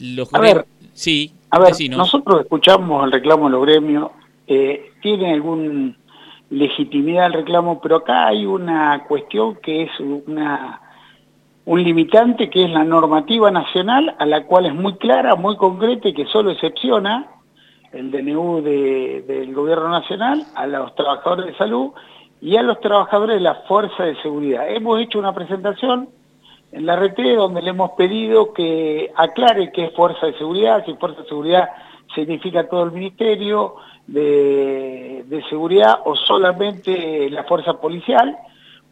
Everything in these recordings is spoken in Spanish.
los a ver, sí, a ver, nosotros escuchamos el reclamo de los gremios, eh, tiene algún legitimidad el reclamo, pero acá hay una cuestión que es una un limitante que es la normativa nacional, a la cual es muy clara, muy concreta y que solo excepciona el DNU del gobierno nacional a los trabajadores de salud y a los trabajadores de la fuerza de seguridad. Hemos hecho una presentación en la RT donde le hemos pedido que aclare qué es fuerza de seguridad, si fuerza de seguridad significa todo el ministerio de, seguridad o solamente la fuerza policial.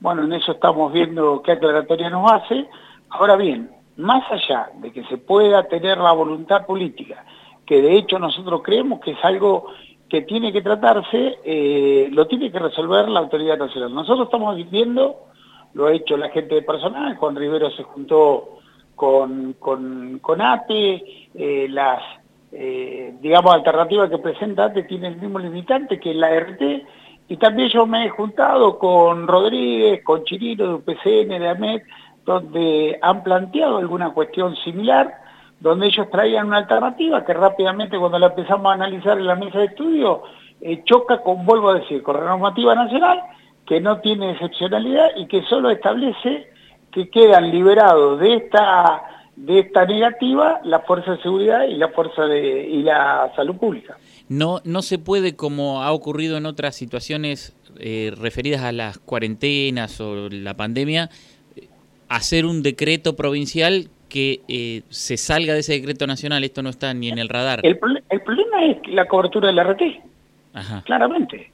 Bueno, en eso estamos viendo qué aclaratoria nos hace. Ahora bien, más allá de que se pueda tener la voluntad política, que de hecho nosotros creemos que es algo que tiene que tratarse, eh, lo tiene que resolver la autoridad nacional. Nosotros estamos viendo, lo ha hecho la gente de personal, Juan Rivero se juntó con, con, con ATE, eh, las, eh, digamos, alternativas que presenta ATE tienen el mismo limitante que la RT, y también yo me he juntado con Rodríguez, con Chirino de UPCN, de AMET, donde han planteado alguna cuestión similar, donde ellos traían una alternativa que rápidamente cuando la empezamos a analizar en la mesa de estudio, eh, choca con, vuelvo a decir, con la normativa nacional, que no tiene excepcionalidad y que solo establece que quedan liberados de esta de esta negativa la fuerza de seguridad y la fuerza de y la salud pública. No no se puede como ha ocurrido en otras situaciones eh, referidas a las cuarentenas o la pandemia hacer un decreto provincial que eh, se salga de ese decreto nacional, esto no está ni en el radar. El, problema es la cobertura del RT, claramente.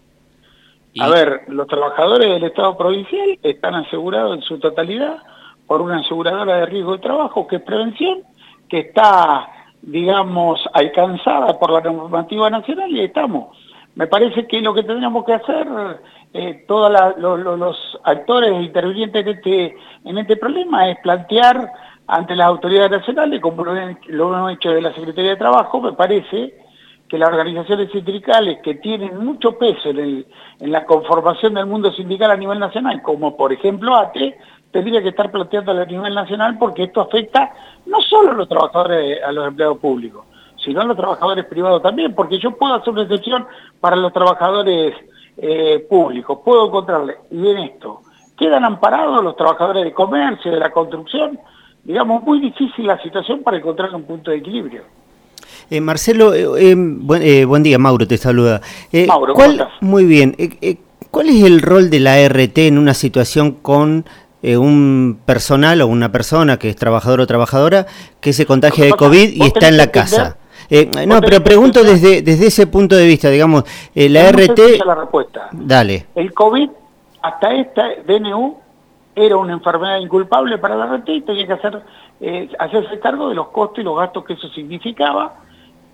A ver, los trabajadores del Estado provincial están asegurados en su totalidad por una aseguradora de riesgo de trabajo, que es prevención, que está, digamos, alcanzada por la normativa nacional y estamos. Me parece que lo que tendríamos que hacer, eh, todos los actores intervinientes en este, en este problema, es plantear ante las autoridades nacionales, como lo, hemos hecho de la Secretaría de Trabajo, me parece que las organizaciones sindicales que tienen mucho peso en, la conformación del mundo sindical a nivel nacional, como por ejemplo ATE, tendría que estar planteando a nivel nacional porque esto afecta no solo a los trabajadores, a los empleados públicos, sino a los trabajadores privados también, porque yo puedo hacer una excepción para los trabajadores eh, públicos, puedo encontrarle, y en esto, quedan amparados los trabajadores de comercio, de la construcción, digamos, muy difícil la situación para encontrar un punto de equilibrio. Eh, Marcelo, eh, eh, buen, día, Mauro te saluda. Mauro, ¿cómo estás? Muy bien. ¿Cuál es el rol de la RT en una situación con un personal o una persona que es trabajador o trabajadora que se contagia de COVID y está en la casa? no, pero pregunto desde, desde ese punto de vista, digamos, la RT... La respuesta. Dale. El COVID, hasta esta DNU, era una enfermedad inculpable para la RT y tenía que hacer, eh, hacerse cargo de los costos y los gastos que eso significaba,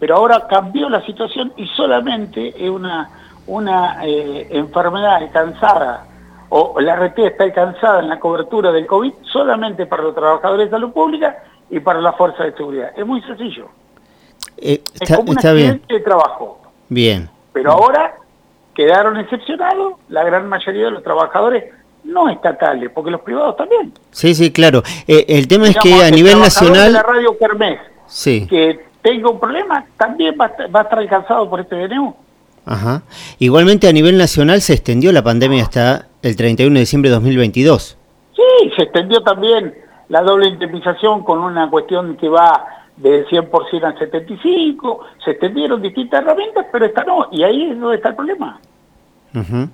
pero ahora cambió la situación y solamente es una, una eh, enfermedad alcanzada, o la RT está alcanzada en la cobertura del COVID solamente para los trabajadores de salud pública y para la fuerza de seguridad. Es muy sencillo. Eh, es como un accidente de trabajo. Bien. Pero ahora quedaron excepcionados la gran mayoría de los trabajadores no estatales, porque los privados también. Sí, sí, claro. Eh, el tema es que a nivel nacional... la radio Kermés, sí. que tenga un problema, también va, a estar alcanzado por este DNU. Ajá. Igualmente a nivel nacional se extendió la pandemia hasta el 31 de diciembre de 2022. Sí, se extendió también la doble indemnización con una cuestión que va del 100% al 75%, se extendieron distintas herramientas, pero esta no, y ahí es donde está el problema. Ajá.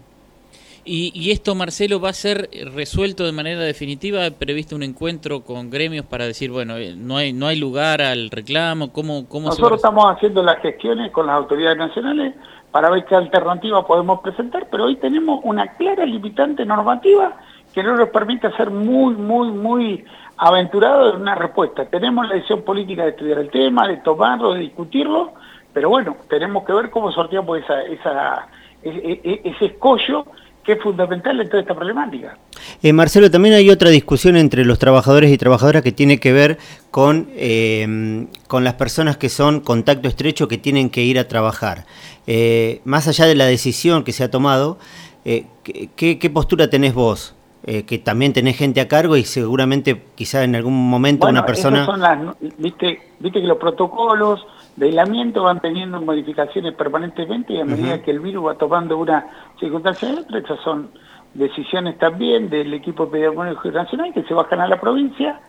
Y, esto, Marcelo, va a ser resuelto de manera definitiva? ¿Previsto un encuentro con gremios para decir, bueno, eh, no hay no hay lugar al reclamo? ¿Cómo, cómo Nosotros estamos haciendo las gestiones con las autoridades nacionales para ver qué alternativa podemos presentar, pero hoy tenemos una clara limitante normativa que no nos permite ser muy, muy, muy aventurado en una respuesta. Tenemos la decisión política de estudiar el tema, de tomarlo, de discutirlo, pero bueno, tenemos que ver cómo sorteamos esa, esa, ese, e, ese escollo que es fundamental en toda esta problemática. Eh, Marcelo, también hay otra discusión entre los trabajadores y trabajadoras que tiene que ver con, eh, con las personas que son contacto estrecho que tienen que ir a trabajar. Eh, más allá de la decisión que se ha tomado, ¿qué, postura tenés vos eh, que también tenés gente a cargo y seguramente quizá en algún momento una persona... Son las, viste, viste que los protocolos de aislamiento van teniendo modificaciones permanentemente y a medida que el virus va tomando una circunstancia de otra, esas son decisiones también del equipo epidemiológico nacional que se bajan a la provincia.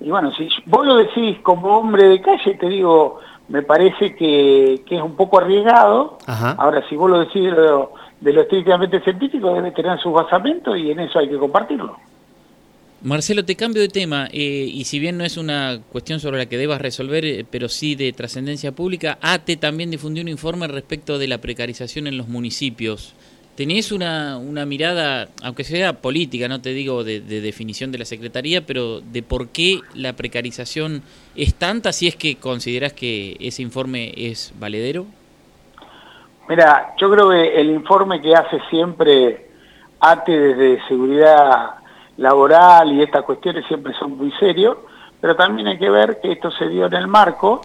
Y bueno, si vos lo decís como hombre de calle, te digo, me parece que, es un poco arriesgado. Ahora, si vos lo decís de lo, de lo estrictamente científico, debe tener sus basamentos y en eso hay que compartirlo. Marcelo, te cambio de tema, eh, y si bien no es una cuestión sobre la que debas resolver, eh, pero sí de trascendencia pública, ATE también difundió un informe respecto de la precarización en los municipios. ¿Tenés una, una mirada, aunque sea política, no te digo de, definición de la Secretaría, pero de por qué la precarización es tanta, si es que consideras que ese informe es valedero? Mira, yo creo que el informe que hace siempre ATE desde seguridad laboral y estas cuestiones siempre son muy serios, pero también hay que ver que esto se dio en el marco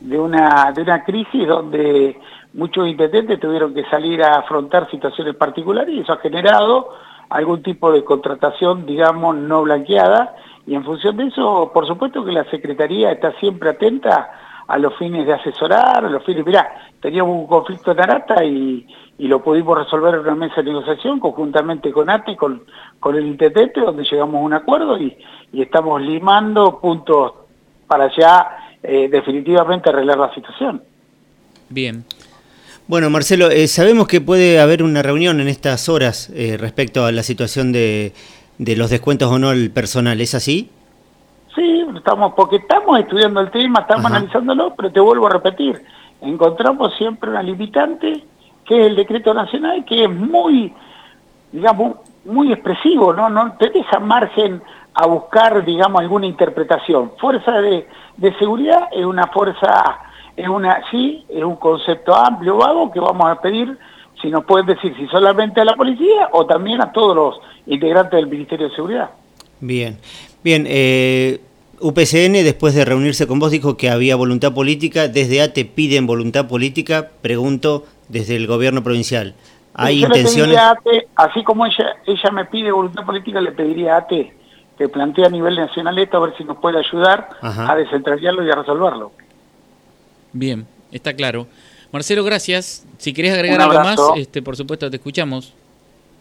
de una, de una crisis donde muchos intendentes tuvieron que salir a afrontar situaciones particulares y eso ha generado algún tipo de contratación, digamos, no blanqueada. Y en función de eso, por supuesto que la Secretaría está siempre atenta a los fines de asesorar, a los fines, mirá, teníamos un conflicto en Arata y, lo pudimos resolver en una mesa de negociación conjuntamente con ATE, con, con el intendente, donde llegamos a un acuerdo y, estamos limando puntos para ya eh, definitivamente arreglar la situación. Bien. Bueno, Marcelo, eh, sabemos que puede haber una reunión en estas horas eh, respecto a la situación de, de, los descuentos o no al personal, ¿es así? Sí, estamos, porque estamos estudiando el tema, estamos analizándolo, pero te vuelvo a repetir, encontramos siempre una limitante, que es el decreto nacional, que es muy, digamos, muy expresivo, ¿no? No te deja margen a buscar, digamos, alguna interpretación. Fuerza de, de seguridad es una fuerza es una, sí, es un concepto amplio, vago, que vamos a pedir, si nos pueden decir, si solamente a la policía o también a todos los integrantes del Ministerio de Seguridad. Bien, bien, eh, UPCN después de reunirse con vos dijo que había voluntad política, desde ATE piden voluntad política, pregunto, desde el gobierno provincial. ¿Hay intenciones? así como ella, ella me pide voluntad política, le pediría a ATE que plantee a nivel nacional esto, a ver si nos puede ayudar a descentralizarlo y a resolverlo. Bien, está claro. Marcelo, gracias. Si querés agregar algo más, este, por supuesto te escuchamos.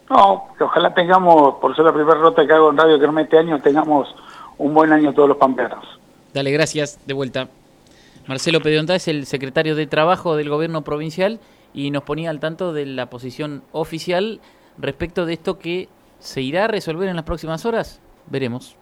No, que ojalá tengamos, por ser la primera rota que hago en Radio que este año, tengamos un buen año todos los pampeanos. Dale, gracias, de vuelta. Marcelo Pedionta es el secretario de Trabajo del Gobierno Provincial y nos ponía al tanto de la posición oficial respecto de esto que se irá a resolver en las próximas horas. Veremos.